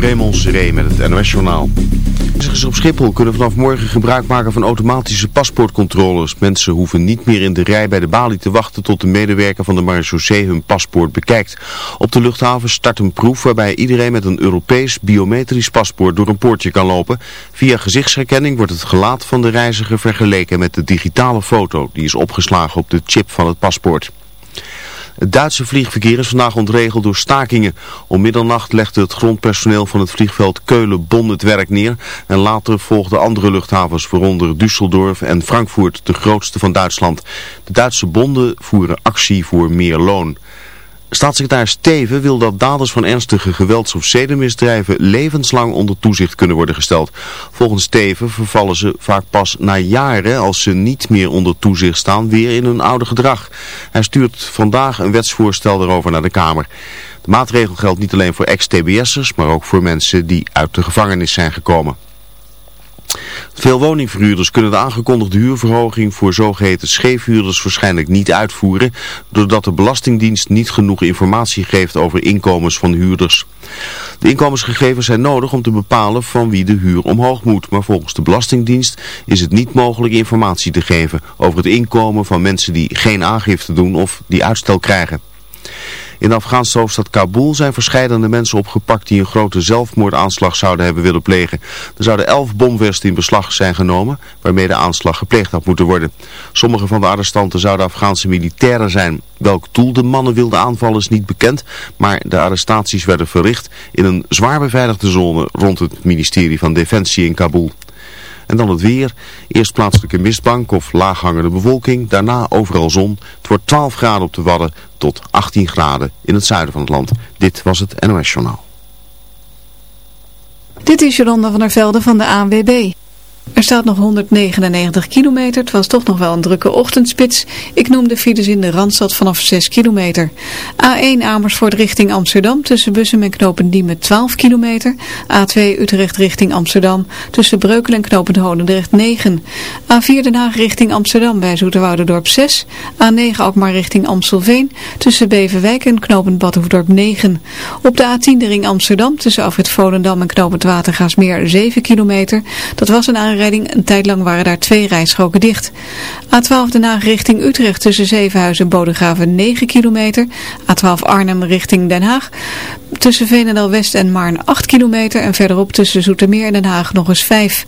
Raymond Seré met het NOS-journaal. Reizigers op Schiphol kunnen vanaf morgen gebruik maken van automatische paspoortcontroles. Mensen hoeven niet meer in de rij bij de balie te wachten tot de medewerker van de marechaussee hun paspoort bekijkt. Op de luchthaven start een proef waarbij iedereen met een Europees biometrisch paspoort door een poortje kan lopen. Via gezichtsherkenning wordt het gelaat van de reiziger vergeleken met de digitale foto die is opgeslagen op de chip van het paspoort. Het Duitse vliegverkeer is vandaag ontregeld door stakingen. Om middernacht legde het grondpersoneel van het vliegveld Keulen-Bonn het werk neer. En later volgden andere luchthavens, waaronder Düsseldorf en Frankfurt, de grootste van Duitsland. De Duitse bonden voeren actie voor meer loon. Staatssecretaris Steven wil dat daders van ernstige gewelds- of zedenmisdrijven levenslang onder toezicht kunnen worden gesteld. Volgens Steven vervallen ze vaak pas na jaren, als ze niet meer onder toezicht staan, weer in hun oude gedrag. Hij stuurt vandaag een wetsvoorstel daarover naar de Kamer. De maatregel geldt niet alleen voor ex-TBS'ers, maar ook voor mensen die uit de gevangenis zijn gekomen. Veel woningverhuurders kunnen de aangekondigde huurverhoging voor zogeheten scheefhuurders waarschijnlijk niet uitvoeren, doordat de Belastingdienst niet genoeg informatie geeft over inkomens van huurders. De inkomensgegevens zijn nodig om te bepalen van wie de huur omhoog moet, maar volgens de Belastingdienst is het niet mogelijk informatie te geven over het inkomen van mensen die geen aangifte doen of die uitstel krijgen. In de Afghaanse hoofdstad Kabul zijn verschillende mensen opgepakt die een grote zelfmoordaanslag zouden hebben willen plegen. Er zouden elf bomvesten in beslag zijn genomen waarmee de aanslag gepleegd had moeten worden. Sommige van de arrestanten zouden Afghaanse militairen zijn. Welk doel de mannen wilden aanvallen is niet bekend, maar de arrestaties werden verricht in een zwaar beveiligde zone rond het ministerie van Defensie in Kabul. En dan het weer. Eerst plaatselijke mistbank of laaghangende bewolking. Daarna overal zon. Het wordt 12 graden op de Wadden tot 18 graden in het zuiden van het land. Dit was het NOS Journaal. Dit is Jolanda van der Velde van de ANWB. Er staat nog 199 kilometer. Het was toch nog wel een drukke ochtendspits. Ik noem de files in de Randstad vanaf 6 kilometer. A1 Amersfoort richting Amsterdam tussen Bussen en Knopendiemen 12 kilometer. A2 Utrecht richting Amsterdam tussen Breukelen en Holendrecht 9. A4 Den Haag richting Amsterdam bij Zoeterwouderdorp 6. A9 Alkmaar richting Amstelveen tussen Beverwijk en Knopend Badhoefdorp 9. Op de A10 de ring Amsterdam tussen Afrit Volendam en Knopend Watergaasmeer 7 kilometer. Dat was een aanrijding een tijd lang waren daar twee rijstroken dicht. A12 Den Haag richting Utrecht tussen Zevenhuizen en Bodegraven 9 kilometer. A12 Arnhem richting Den Haag tussen Veenendaal West en Maarn 8 kilometer. En verderop tussen Zoetermeer en Den Haag nog eens 5.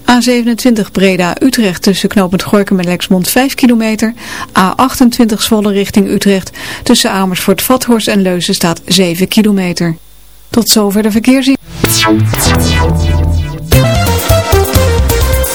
A27 Breda Utrecht tussen Knopend Gorkum en Lexmond 5 kilometer. A28 Zwolle richting Utrecht tussen Amersfoort Vathorst en Leuzen staat 7 kilometer. Tot zover de verkeersin.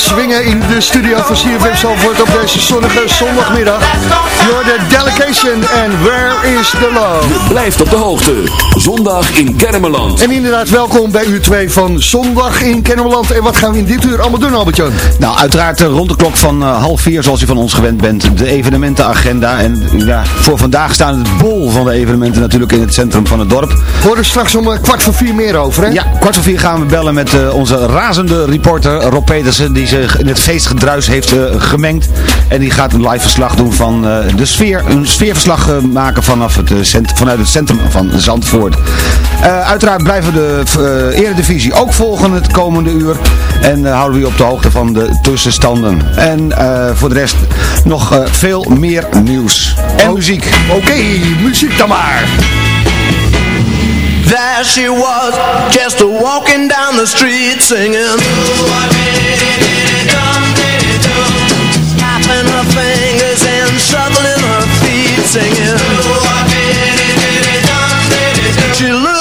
Swingen in de studio van CFM Zalvoort op deze zonnige zondagmiddag. You're the delegation and where is the love? Je blijft op de hoogte. Zondag in Kennemerland. En inderdaad, welkom bij uur 2 van Zondag in Kennemerland. En wat gaan we in dit uur allemaal doen, Albert-Jan? Nou, uiteraard eh, rond de klok van uh, half vier, zoals u van ons gewend bent, de evenementenagenda. En ja, voor vandaag staan het bol van de evenementen natuurlijk in het centrum van het dorp. Hoor er straks om uh, kwart voor vier meer over, hè? Ja, kwart voor vier gaan we bellen met uh, onze razende reporter Rob Petersen, die zich in het feestgedruis heeft gemengd. En die gaat een live verslag doen van de sfeer, een sfeerverslag maken vanaf het, vanuit het centrum van Zandvoort. uiteraard blijven we de eredivisie ook volgen het komende uur. En houden we u op de hoogte van de tussenstanden. En voor de rest nog veel meer nieuws. En oh. muziek. Oké, okay, muziek dan maar. There she was, just walking down the street singing. Singing. She looked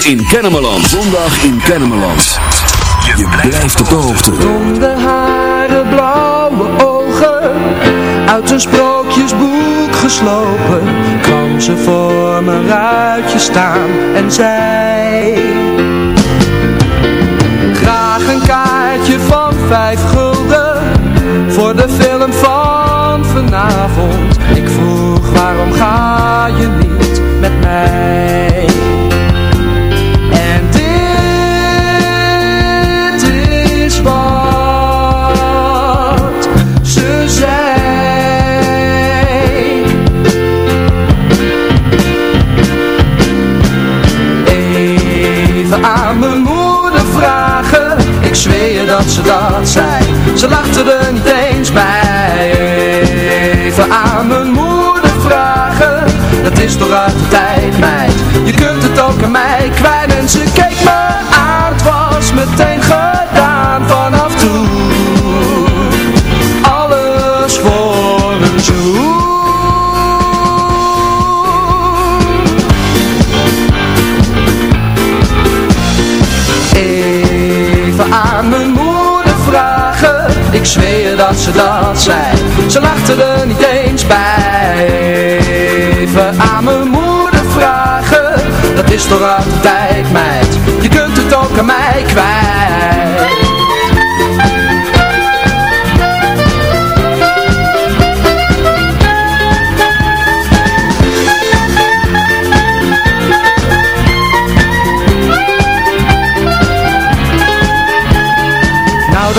Zondag in Kennemerland. Zondag in Kennemerland. Je blijft op de hoogte. Blonde haren, blauwe ogen Uit een sprookjesboek geslopen Kwam ze voor mijn ruitje staan En zei Graag een kaartje van vijf gulden Voor de film van vanavond Ik vroeg waarom ga je niet met mij Ze lachte dat ze dat zei Ze lachte er niet eens bij. Even aan mijn moeder vragen. Dat is toch uit de tijd meid. Je kunt het ook aan mij kwijt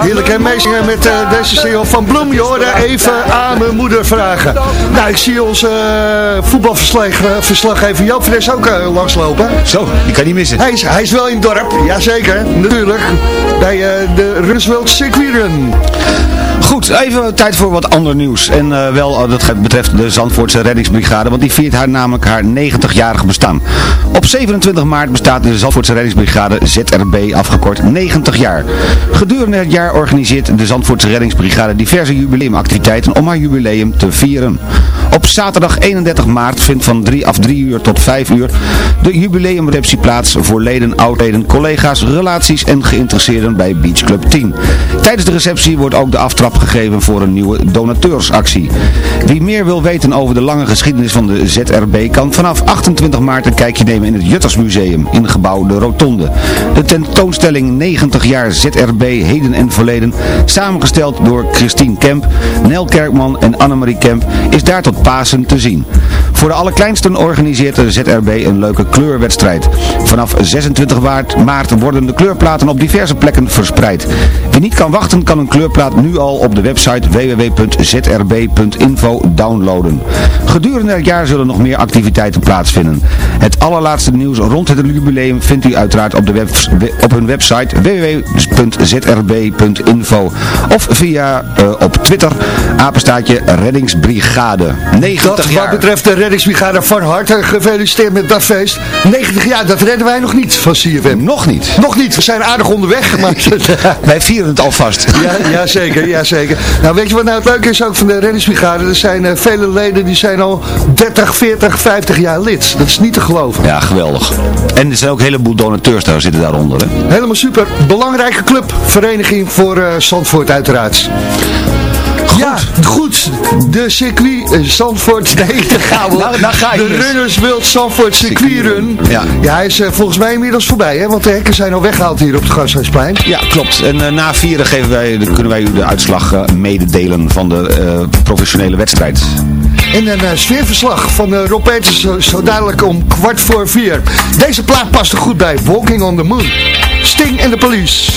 Heerlijk meezingen met eh, deze single van Bloem. Je hoorde even aan mijn moeder vragen. Nou, ik zie onze uh, voetbalverslaggever Joop Fres ook eh, langslopen. Zo, die kan niet missen. Hij is, hij is wel in het dorp, jazeker, natuurlijk. Bij eh, de Roosevelt Circuitrun. Goed, even tijd voor wat ander nieuws. En eh, wel, uh, dat betreft de Zandvoortse reddingsbrigade, want die viert haar namelijk haar 90-jarige bestaan. Op 27 maart bestaat de Zandvoortse reddingsbrigade ZRB afgekort 90 jaar. Gedurende het jaar organiseert de Zandvoortse reddingsbrigade diverse jubileumactiviteiten om haar jubileum te vieren. Op zaterdag 31 maart vindt van 3 af 3 uur tot 5 uur de jubileumreceptie plaats voor leden, oudleden, collega's, relaties en geïnteresseerden bij Beach Club 10. Tijdens de receptie wordt ook de aftrap gegeven voor een nieuwe donateursactie. Wie meer wil weten over de lange geschiedenis van de ZRB kan vanaf 28 maart een kijkje nemen in het Juttersmuseum in het gebouw De Rotonde. De tentoonstelling 90 jaar ZRB Heden en Verleden, samengesteld door Christine Kemp, Nel Kerkman en Annemarie Kemp, is daar tot Pasen te zien. Voor de allerkleinsten organiseert de ZRB een leuke kleurwedstrijd. Vanaf 26 maart worden de kleurplaten op diverse plekken verspreid. Wie niet kan wachten kan een kleurplaat nu al op de website www.zrb.info downloaden. Gedurende het jaar zullen nog meer activiteiten plaatsvinden. Het allerlaatste nieuws rond het jubileum vindt u uiteraard op, de web, op hun website www.zrb.info of via uh, op Twitter apenstaatje reddingsbrigade. 90 Dat jaar. wat betreft de reddingsbrigade van harte gefeliciteerd met dat feest. 90 jaar, dat redden wij nog niet van CFM. Nog niet. Nog niet, we zijn aardig onderweg. Maar... wij vieren het alvast. Ja, ja, zeker, ja, zeker. Nou, weet je wat nou het leuke is ook van de reddingsbrigade? Er zijn uh, vele leden die zijn al 30, 40, 50 jaar lid. Dat is niet te geloven. Ja, geweldig. En er zijn ook een heleboel donateurs daar zitten daaronder. Hè? Helemaal super. Belangrijke club, vereniging voor uh, Zandvoort uiteraard. Ja, goed. De circuit uh, Zandvoort, nee, daar gaan we. nou, nou ga de dus. Runners World Zandvoort circuitrun. Ja. ja, hij is uh, volgens mij inmiddels voorbij, hè? want de hekken zijn al weggehaald hier op het Gasthuisplein. Ja, klopt. En uh, na vieren geven wij, kunnen wij u de uitslag mededelen van de professionele wedstrijd. En een sfeerverslag van Rob Peters zo, zo dadelijk om kwart voor vier. Deze plaat past er goed bij, Walking on the Moon. Sting en de Police.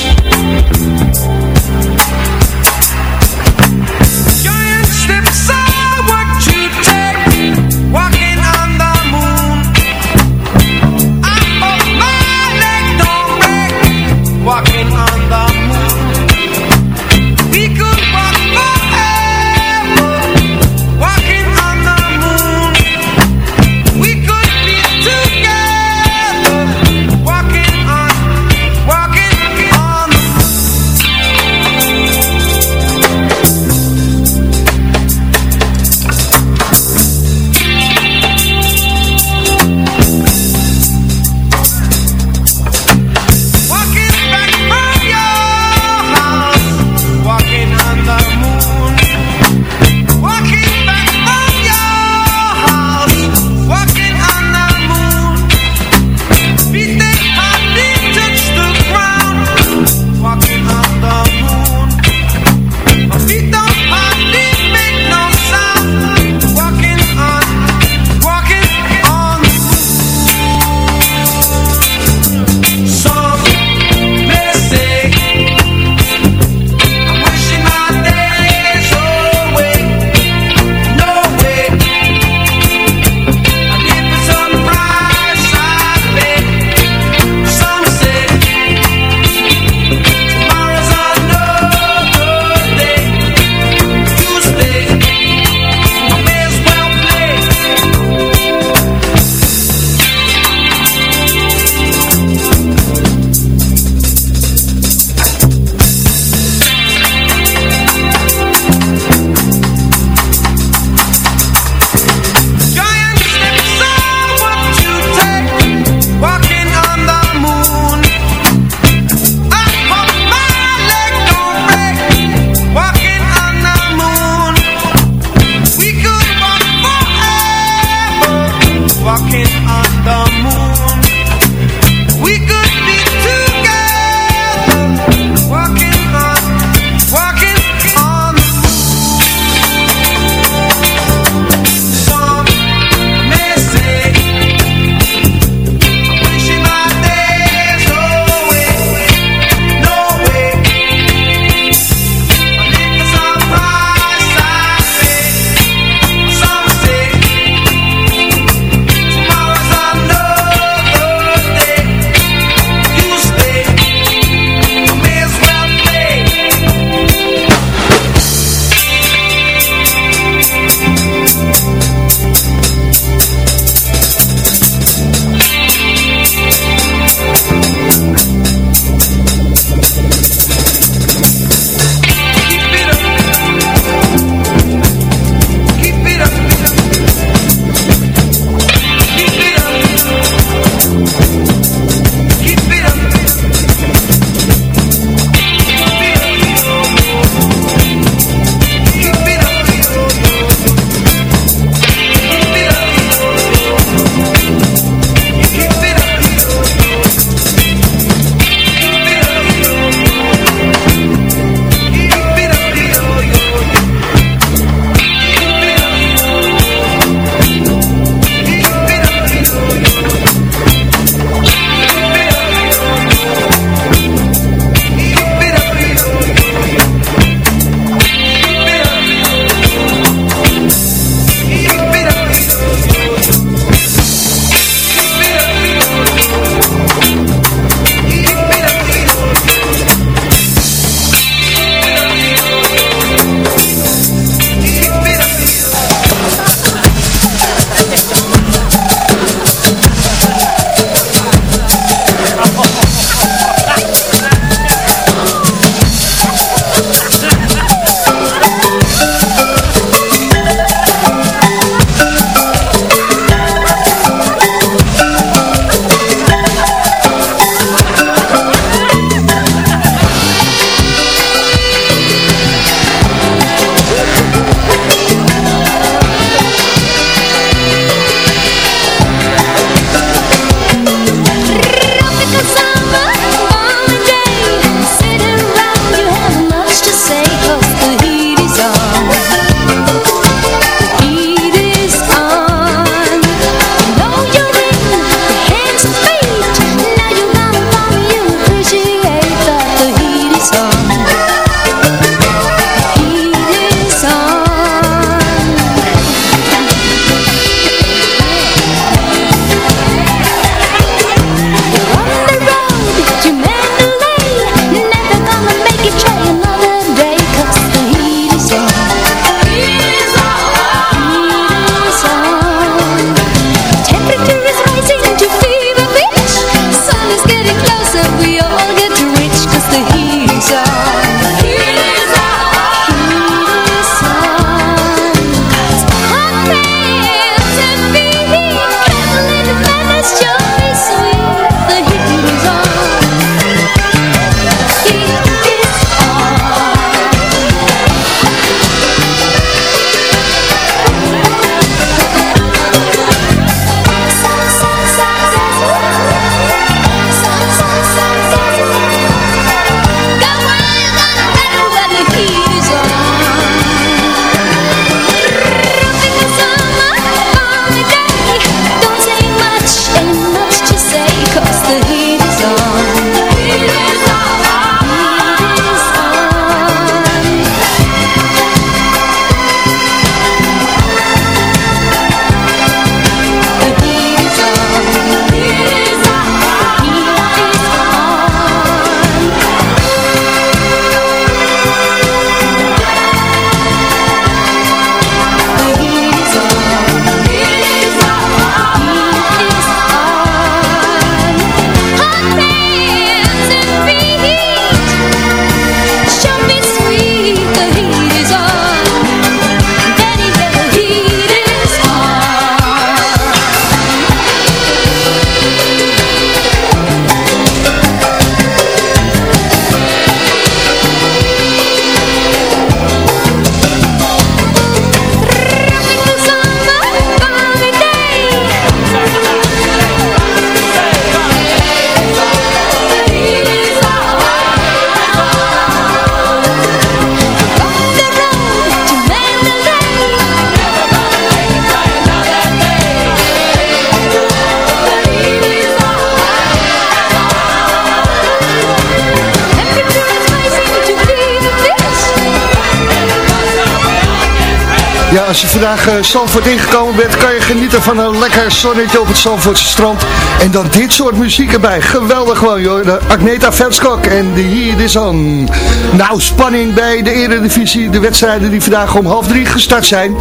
Je vandaag uh, ingekomen bent, kan je genieten van een lekker zonnetje op het Zandvoortse strand. En dan dit soort muziek erbij. Geweldig gewoon, joh. De Agneta Verskok en de Heat is on. Nou, spanning bij de Eredivisie. De wedstrijden die vandaag om half drie gestart zijn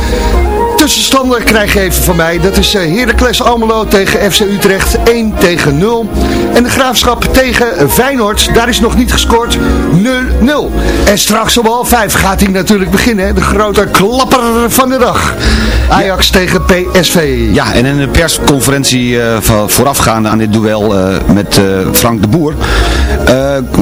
tussenstander krijg je even van mij. Dat is uh, Heracles Almelo tegen FC Utrecht 1 tegen 0. En de Graafschap tegen Feyenoord. Daar is nog niet gescoord 0-0. En straks om half 5 gaat hij natuurlijk beginnen. De grote klapper van de dag. Ajax tegen PSV. Ja, en in een persconferentie uh, voorafgaande aan dit duel uh, met Frank de Boer...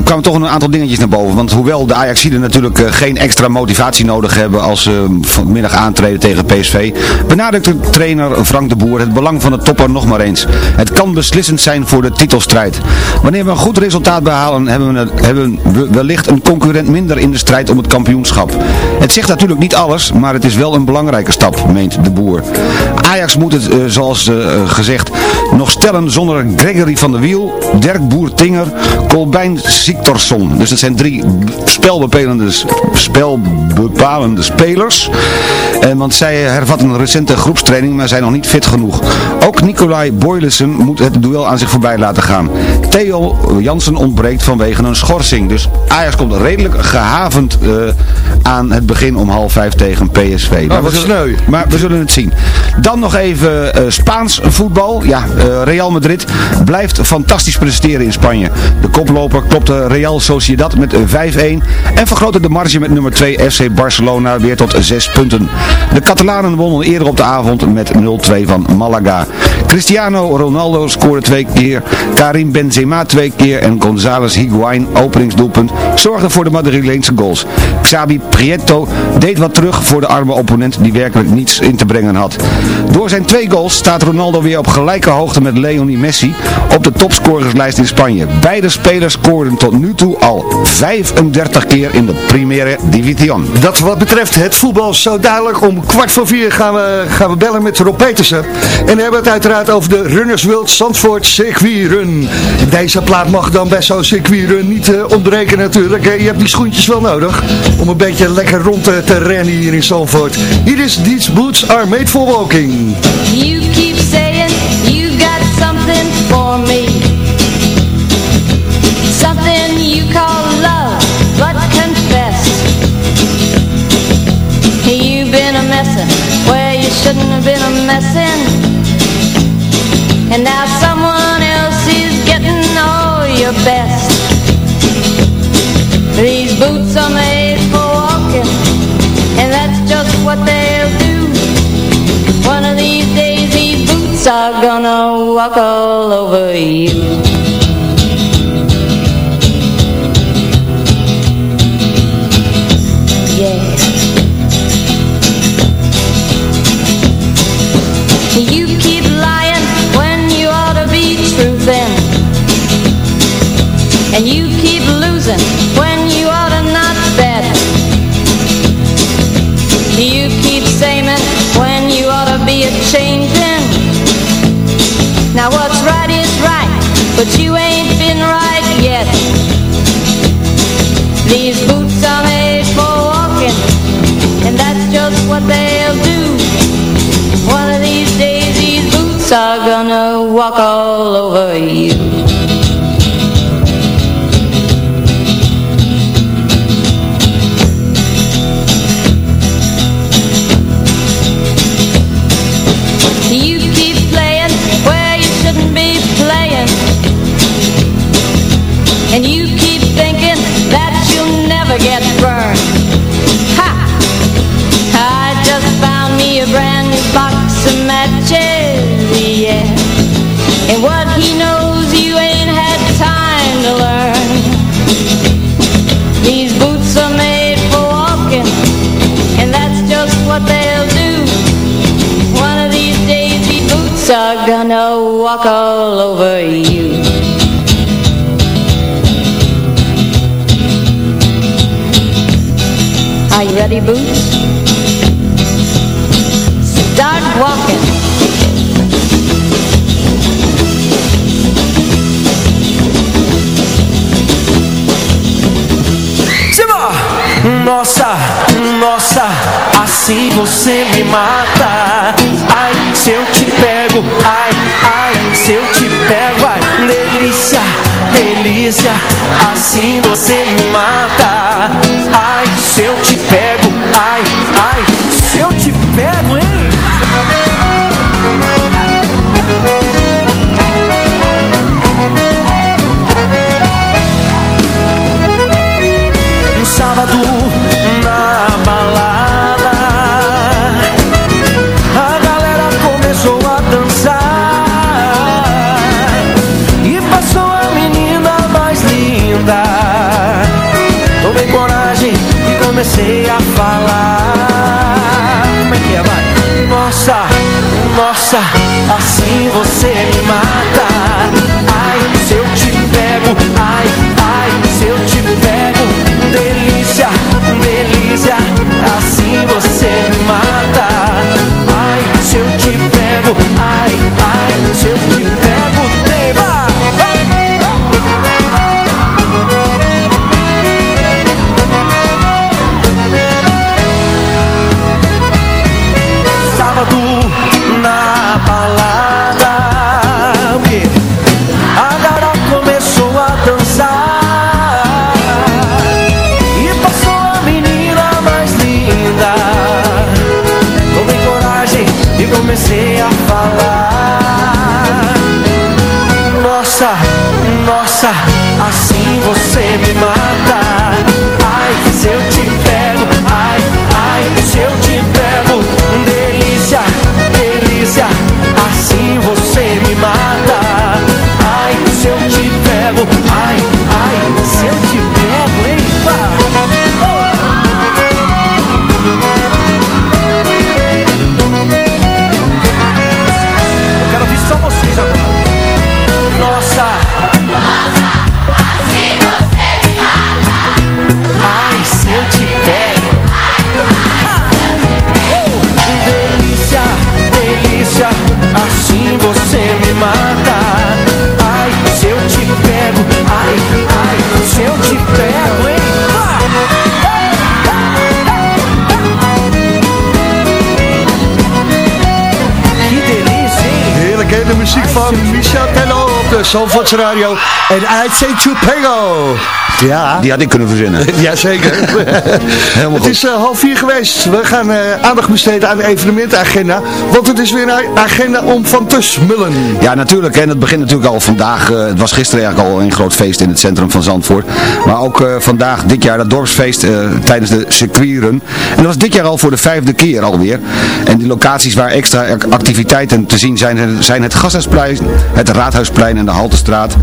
kwamen toch een aantal dingetjes naar boven. Want hoewel de Ajaxiden natuurlijk geen extra motivatie nodig hebben... als ze vanmiddag aantreden tegen PSV benadrukt de trainer Frank de Boer het belang van de topper nog maar eens. Het kan beslissend zijn voor de titelstrijd. Wanneer we een goed resultaat behalen, hebben we, wellicht een concurrent minder in de strijd om het kampioenschap. Het zegt natuurlijk niet alles, maar het is wel een belangrijke stap, meent de Boer. Ajax moet het, zoals gezegd, nog stellen zonder Gregory van der Wiel, Dirk Boer-Tinger, Colbijn Siktorsson. Dus dat zijn drie spelbepalende, spelbepalende spelers. En, want zij hervatten een recente groepstraining, maar zijn nog niet fit genoeg. Ook Nicolai Boylissen moet het duel aan zich voorbij laten gaan. Theo Jansen ontbreekt vanwege een schorsing. Dus Ajax komt redelijk gehavend uh, aan het begin om half vijf tegen PSV. Oh, maar, we zullen, maar we zullen het zien. Dan nog even uh, Spaans voetbal. Ja, uh, Real Madrid blijft fantastisch presteren in Spanje. De koploper klopte Real Sociedad met 5-1 en vergrootte de marge met nummer 2 FC Barcelona weer tot 6 punten. De Catalanen wonnen eerder op de avond met 0-2 van Malaga. Cristiano Ronaldo scoorde twee keer, Karim Benzema twee keer en González Higuain, openingsdoelpunt, zorgde voor de Madrileense goals. Xabi Prieto deed wat terug voor de arme opponent die werkelijk niets in te brengen had. Door zijn twee goals staat Ronaldo weer op gelijke hoogte met Lionel Messi op de topscorerslijst in Spanje. Beide spelers scoorden tot nu toe al 35 keer in de Primera División. Dat wat betreft het voetbal zo duidelijk om kwart voor vier gaan we, gaan we bellen met Rob Petersen. En we hebben het uiteraard over de Runners World Zandvoort Circuit Run. Deze plaat mag dan bij zo'n circuit run niet uh, ontbreken natuurlijk. Je hebt die schoentjes wel nodig om een beetje lekker rond te, te rennen hier in Zandvoort. Hier is These Boots Are Made For Walking. Are gonna walk all over you. But you ain't been right yet. These boots are made for walking And that's just what they'll do. One of these days these boots are gonna walk all over you conversation Zandvoorts Radio. En I say Chupego. Ja. Die had ik kunnen verzinnen. Jazeker. Helemaal Het goed. is eh, half vier geweest. We gaan eh, aandacht besteden aan de evenementenagenda. Want het is weer een agenda om van te smullen. Ja, natuurlijk. En het begint natuurlijk al vandaag. eh, het was gisteren eigenlijk al een groot feest in het centrum van Zandvoort. Maar ook vandaag, dit jaar, dat dorpsfeest tijdens de circuitrun. En dat was dit jaar al voor de vijfde keer alweer. En die locaties waar extra activiteiten te zien zijn, zijn het Gasthuisplein, het Raadhuisplein en de Haltestraat.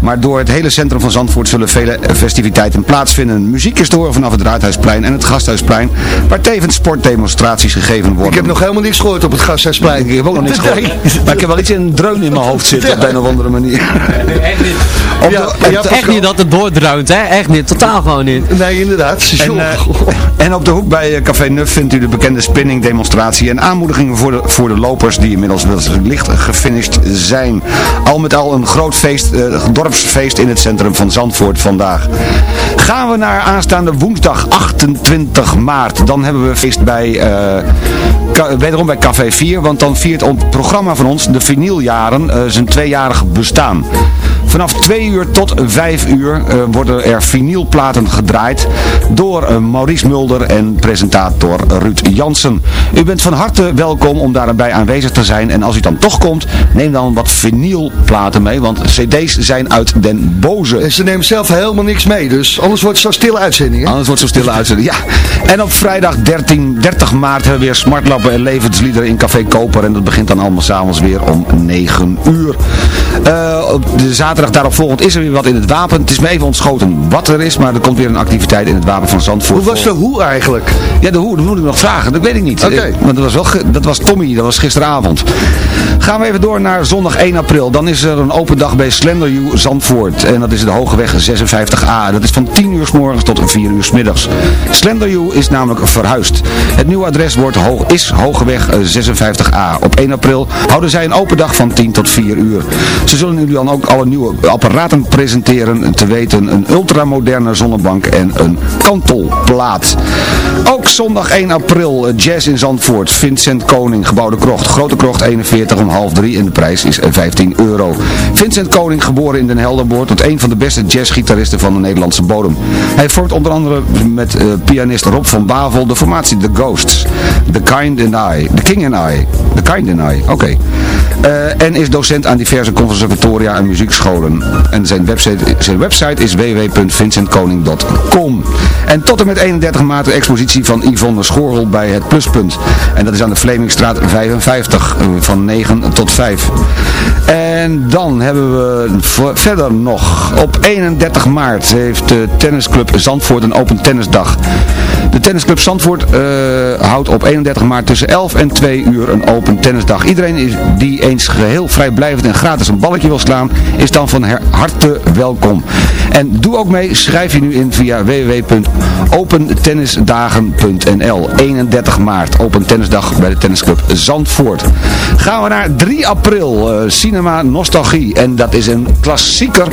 Maar door het hele centrum van Zandvoort zullen vele festiviteiten plaatsvinden. Muziek is te horen vanaf het Raadhuisplein en het Gasthuisplein, waar tevens sportdemonstraties gegeven worden. Ik heb nog helemaal niks gehoord op het Gasthuisplein. Ik heb ook nog niks gehoord. Maar ik heb wel iets in een dreun in mijn hoofd zitten op een of andere manier. Op de- Ja, op ja, de- Pascal. Echt niet dat het doordreunt, hè? Echt niet. Totaal gewoon niet. Nee, inderdaad. En, eh, en op de hoek bij eh, Café Nuf vindt u de bekende spinning demonstratie en aanmoedigingen voor de, voor de lopers die inmiddels wel licht gefinished zijn. Al met al een groot feest, eh, dorpsfeest in het centrum van Zandvoort vandaag. Gaan we naar aanstaande woensdag 28 maart. Dan hebben we feest bij, ka- wederom bij Café 4, want dan viert het programma van ons, de vinyljaren, eh, zijn tweejarig bestaan. Vanaf 2 uur tot 5 uur eh, worden er vinylplaten gedraaid door Maurice Mulder en presentator Ruud Jansen. U bent van harte welkom om daarbij aanwezig te zijn en als u dan toch komt, neem dan wat vinylplaten mee, want cd's zijn uit den boze. Ze nemen zelf helemaal niks mee, dus anders wordt het zo'n stille uitzending. Hè? Anders wordt zo'n stille uitzending. Ja. En op vrijdag 13, 30 maart hebben we weer smartlappen en levensliederen in Café Koper. En dat begint dan allemaal s'avonds weer om 9 uur. Eh, op de zaterdag daarop volgend is er weer wat in het wapen. Het is me even ontschoten wat er is, maar er komt weer een activiteit in het wapen van Zandvoort. Hoe was de hoe eigenlijk? Ja, de hoe, dat moet ik nog vragen. Dat weet ik niet. Oké. Eh, Want dat was, wel, dat was Tommy, dat was gisteravond. Gaan we even door naar zondag 1 april. Dan is er een open dag bij Slender Zandvoort. En dat is de Hogeweg 56A. Dat is van 10 uur s morgens tot 4 uur s middags. Slender is namelijk verhuisd. Het nieuwe adres wordt hoog, is Hogeweg 56A. Op 1 april houden zij een open dag van 10 tot 4 uur. Ze zullen jullie dan ook alle nieuwe apparaten presenteren. Te weten een ultramoderne zonnebank en een kantelplaat. Ook zondag 1 april eh, Jazz in Zandvoort. Vincent Koning, gebouwde krocht. Grote krocht 41 om half 3 en de prijs is 15 euro. Vincent Koning, geboren in Den Helderboord, tot een van de beste jazzgitaristen van de Nederlandse bodem. Hij vormt onder andere met uh, pianist Rob van Bavel de formatie The Ghosts. The Kind and I. The King and I. The Kind and I. Oké. Uh, en is docent aan diverse conservatoria en muziekscholen. En zijn website, zijn website is www.vincentkoning.com. En tot en met 31 maart de expositie van Yvonne Schorrel bij het Pluspunt. En dat is aan de Vlemingstraat 55 van 9 tot 5. En dan hebben we verder nog op 31 maart heeft de tennisclub Zandvoort een open tennisdag. De tennisclub Zandvoort uh, houdt op 31 maart tussen 11 en 2 uur een open tennisdag. Iedereen die eens geheel vrijblijvend en gratis een balletje wil slaan, is dan van harte welkom. En doe ook mee, schrijf je nu in via www.opentennisdagen.nl 31 maart, open tennisdag bij de tennisclub Zandvoort. Gaan we naar 3 april, uh, Cinema Nostalgie. En dat is een klassieker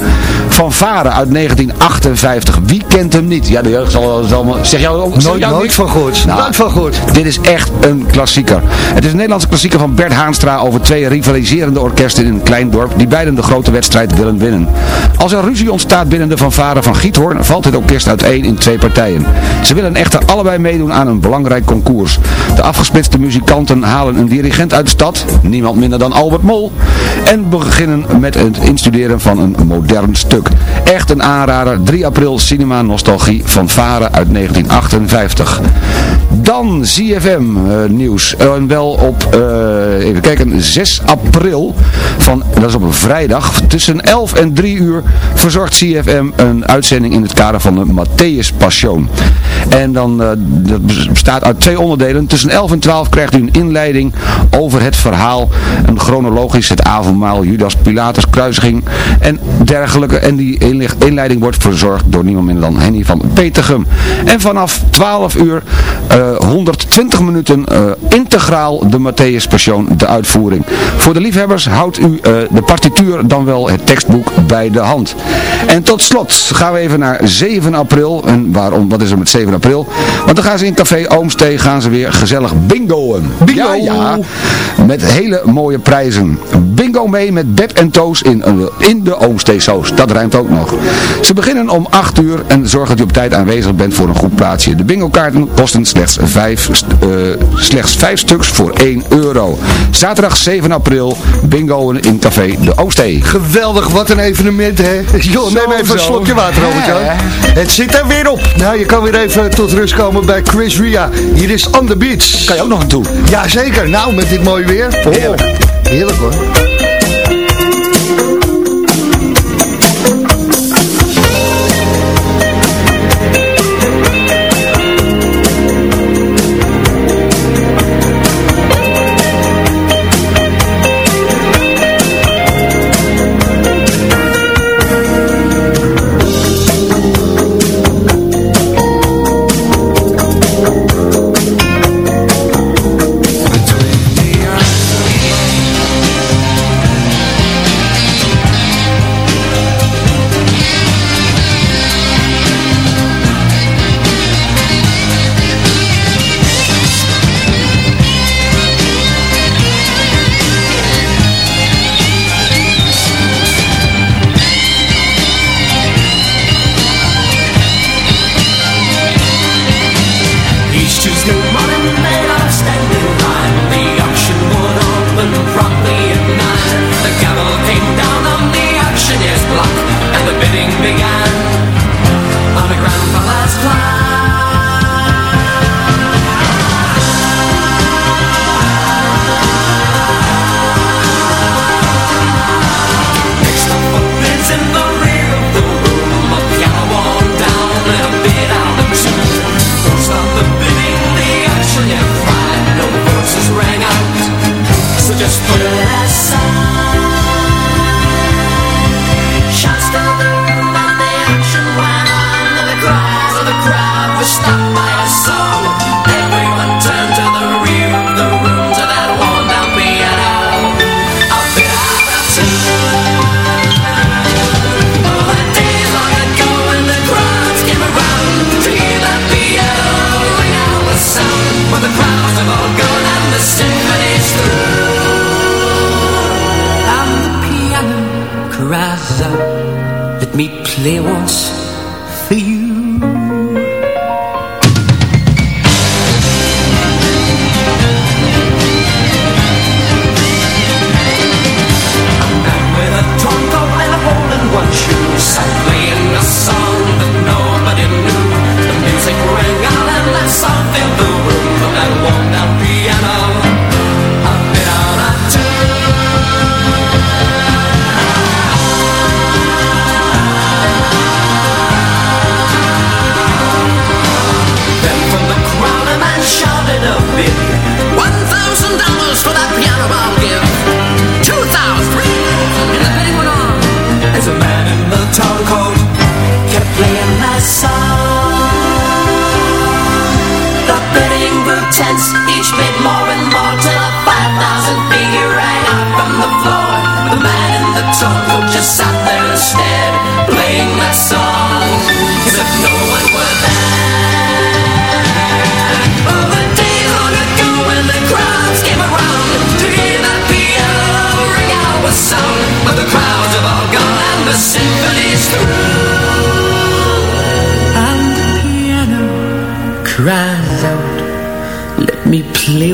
van Varen uit 1958. Wie kent hem niet? Ja, de jeugd zal, zal zeg jou ook Nooit, nooit van gehoord. Nou, nooit van gehoord. Dit is echt een klassieker. Het is een Nederlandse klassieker van Bert Haanstra over twee rivaliserende orkesten in een klein dorp die beiden de grote wedstrijd willen winnen. Als er ruzie ontstaat binnen de fanfare van Giethoorn valt het orkest uiteen in twee partijen. Ze willen echter allebei meedoen aan een belangrijk concours. De afgesplitste muzikanten halen een dirigent uit de stad, niemand minder dan Albert Mol, en beginnen met het instuderen van een modern stuk. Echt een aanrader, 3 april Cinema Nostalgie van Varen uit 1958. Dan ZFM uh, nieuws. En wel op, uh, even kijken, 6 april, van, dat is op een vrijdag, tussen 11 en 3 uur verzorgt CFM een uitzending in het kader van de Matthäus Passion. En dan, dat bestaat uit twee onderdelen. Tussen 11 en 12 krijgt u een inleiding over het verhaal, een chronologisch, het avondmaal, Judas Pilatus, kruisiging en dergelijke. En die inleiding wordt verzorgd door niemand minder dan Henny van Petergem. En vanaf 12 uur, 120 minuten uh, integraal de Matthäus Passion, de uitvoering. Voor de liefhebbers houdt u uh, de partituur dan wel het tekstboek bij de hand. En tot slot gaan we even naar 7 april. En waarom, wat is er met 7 april? Want dan gaan ze in Café Oomstee gaan ze weer gezellig bingoen. Bingo! Ja, ja. Met hele mooie prijzen. Bingo mee met Beb en Toos in, in de Oomstee Soos. Dat ruimt ook nog. Ze beginnen om 8 uur en zorg dat u op tijd aanwezig bent voor een goed plaatsje. De bingo kaarten kosten slechts 5, uh, slechts 5 stuks voor 1 euro. Zaterdag 7 april, bingo in Café de Oostee. Geweldig, wat een evenement hè. Joh, neem even een slokje water ja. Het zit er weer op. Nou, je kan weer even tot rust komen bij Chris Ria. Hier is On The Beach. Kan je ook nog naartoe? Jazeker, nou met dit mooie weer. Oh, heerlijk. Heerlijk hoor. symphony's through. And the piano cries out, let me play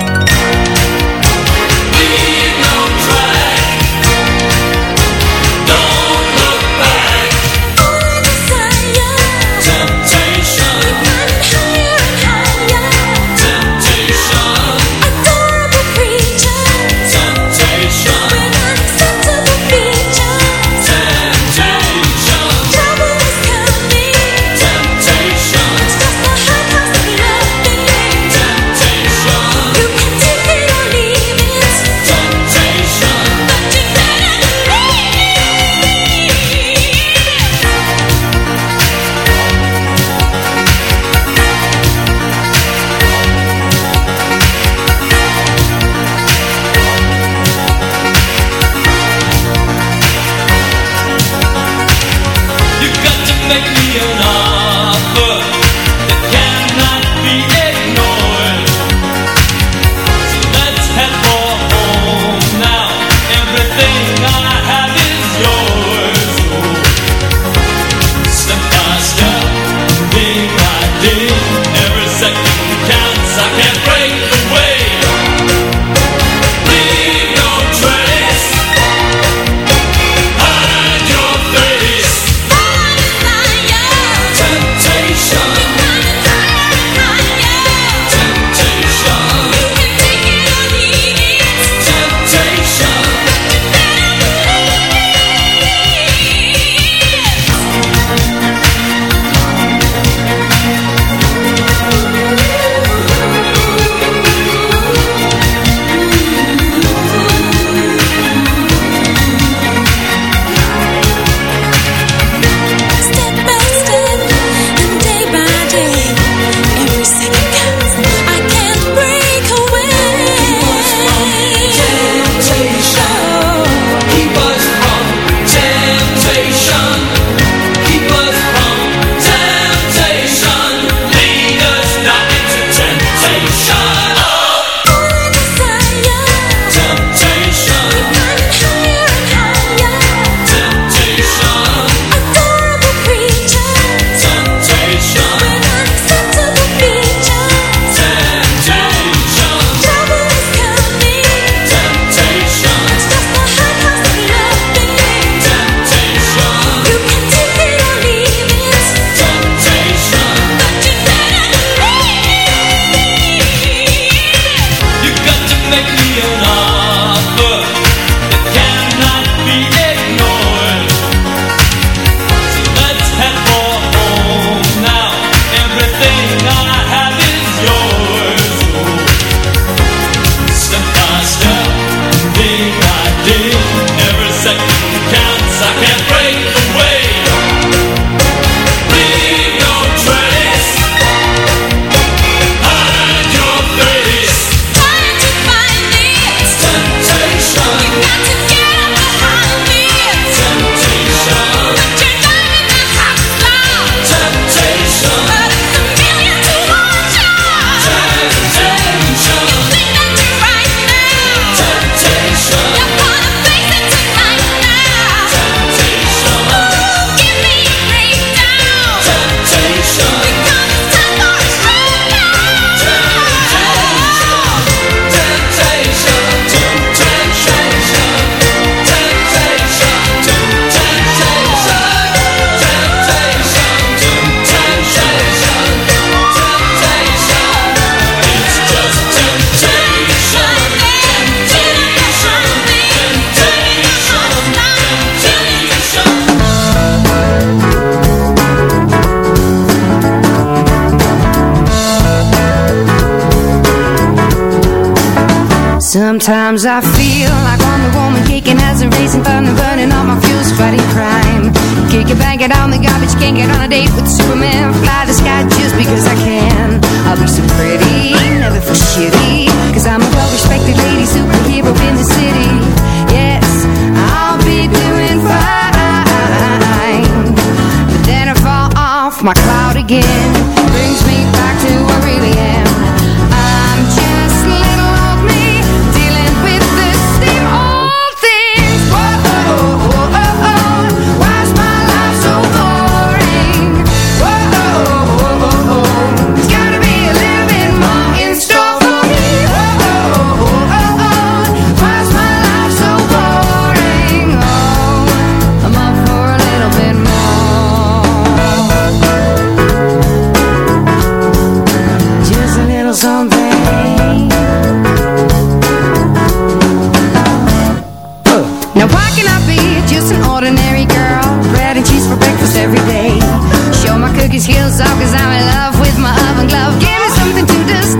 Sometimes I feel like I'm the woman kicking as a racing thunder, burning all my fuels, fighting crime. Kick it, bang it on the garbage, can't get on a date with Superman. Fly the sky just because I can. I'll be so pretty, never feel shitty, cause I'm a well-respected lady, superhero in the city.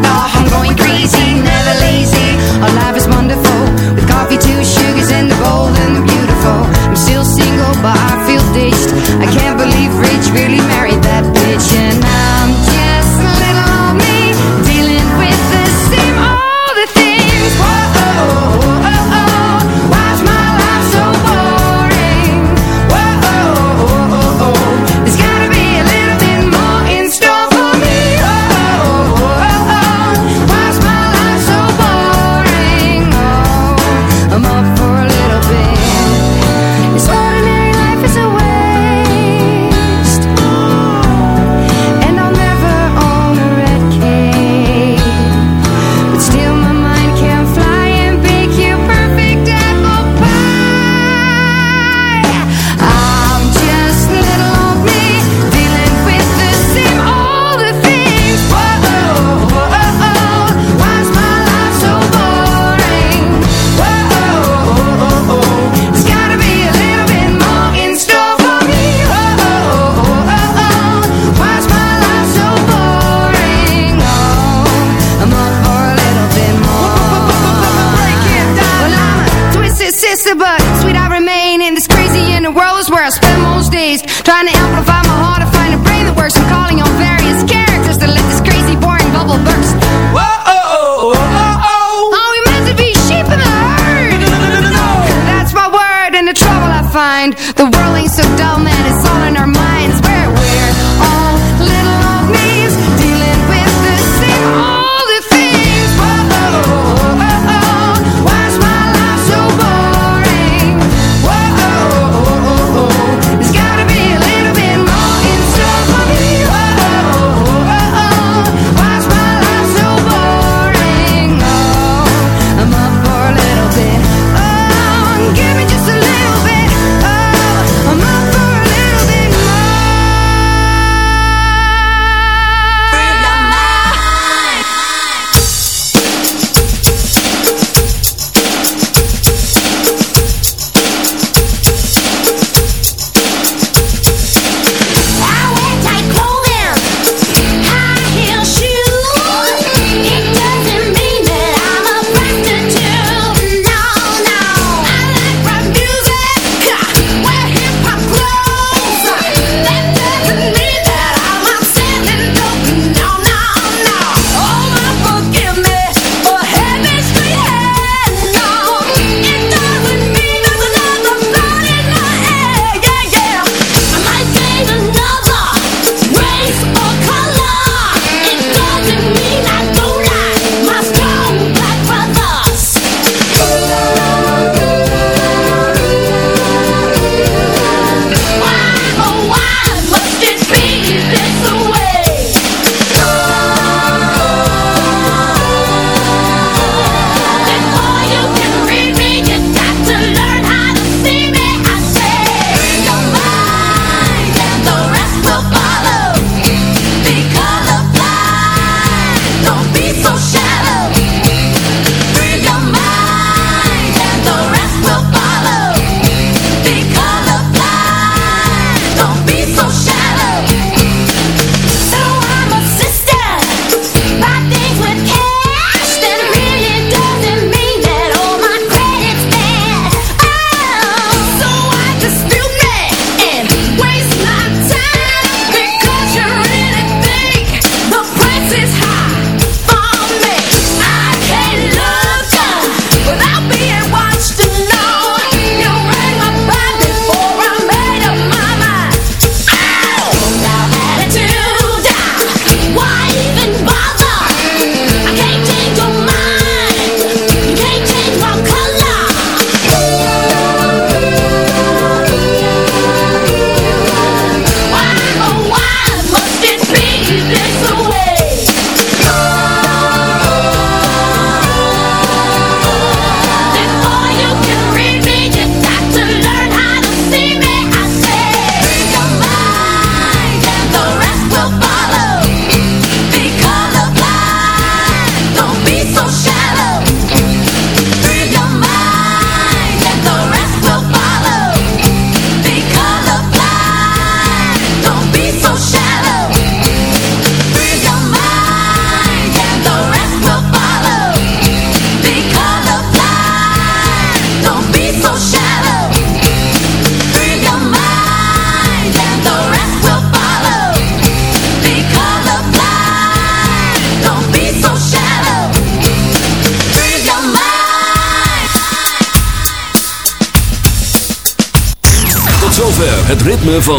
Oh, I'm going crazy.